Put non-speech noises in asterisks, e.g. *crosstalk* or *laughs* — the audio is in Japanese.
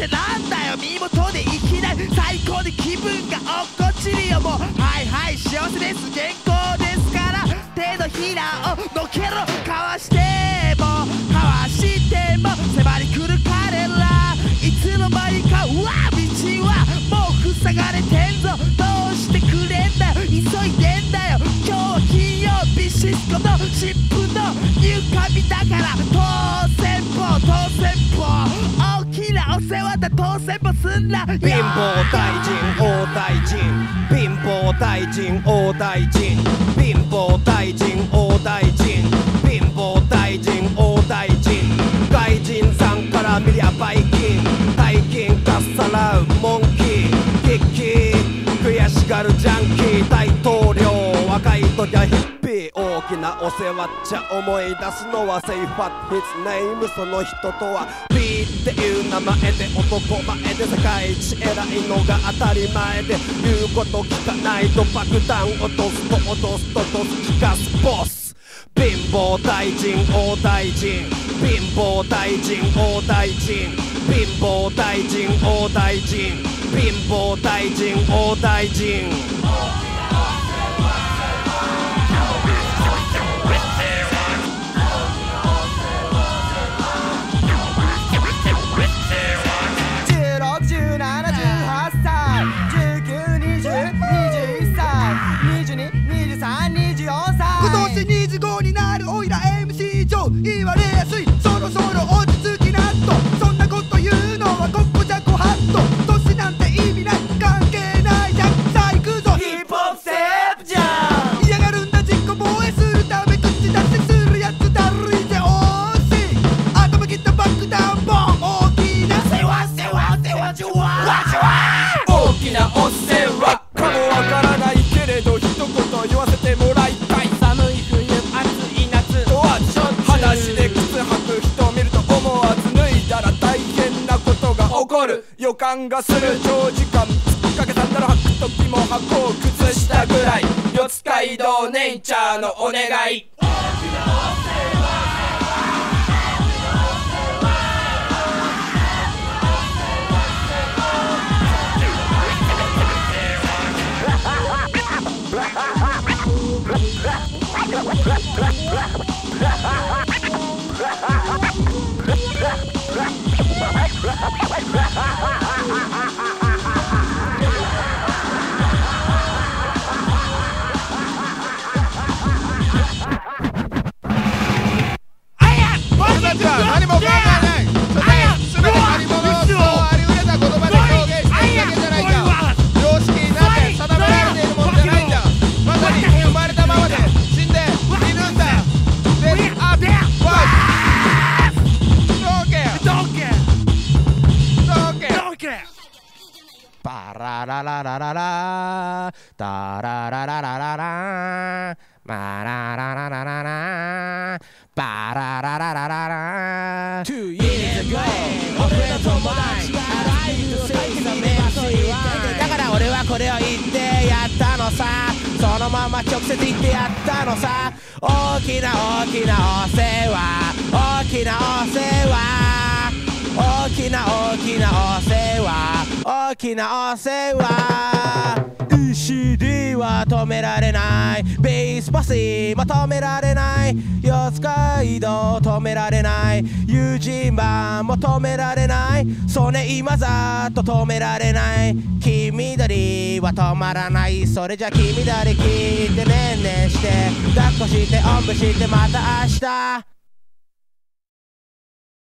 てなんだよ身元でいきなり最高で気分が落っこちるよもうはいはい幸せです健康ですから手のひらをのけろ世話だ当選簿すんな貧乏大臣大大臣。貧乏大臣大大臣。貧乏大臣大大臣。貧乏大臣大大臣。外人さんから見りゃバイキン大金かっさらうモンキー。キッキー。悔しがるジャンキー。なお世話っちゃ思い出すのはセイファッ His name その人とは。B っていう名前で男前で世界一偉いのが当たり前で。言うこと聞かないと爆弾落とすと脅すとドス聞かすボス。貧乏大臣大大臣。貧乏大臣大大臣。貧乏大臣大大臣。貧乏大臣大大臣。言われやすい。そろそろ落ち着きなと。そんなこと言うのはここじゃごはっと。年なんて意味ない関係ないじゃん。さあ行くぞ。ヒップホップセープじゃん。嫌がるんだ自己防衛するため口出しするやつだるいぜおーし。頭切った爆弾ボン。大きな。大きなお世話感がする長時間突っかけたんだろ履く時も履こう靴下ぐらい。四街道ネイチャーのお願い。俺 *laughs* ララララララタララララララ。マララララララ。パラララララ。ラ Two years ago 俺の友達がライブ先にだから俺はこれを言ってやったのさ。そのまま直接言ってやったのさ。大きな大きなお世話。大きなお世話。大きな大きなお世話。大きなお世話 CD は止められないベースパスも止められない四街道止められない友人版も止められない曽根今ざっと止められない君鳥は止まらないそれじゃ君鳥聞いてねんねんして抱っこしておんぶしてまた明日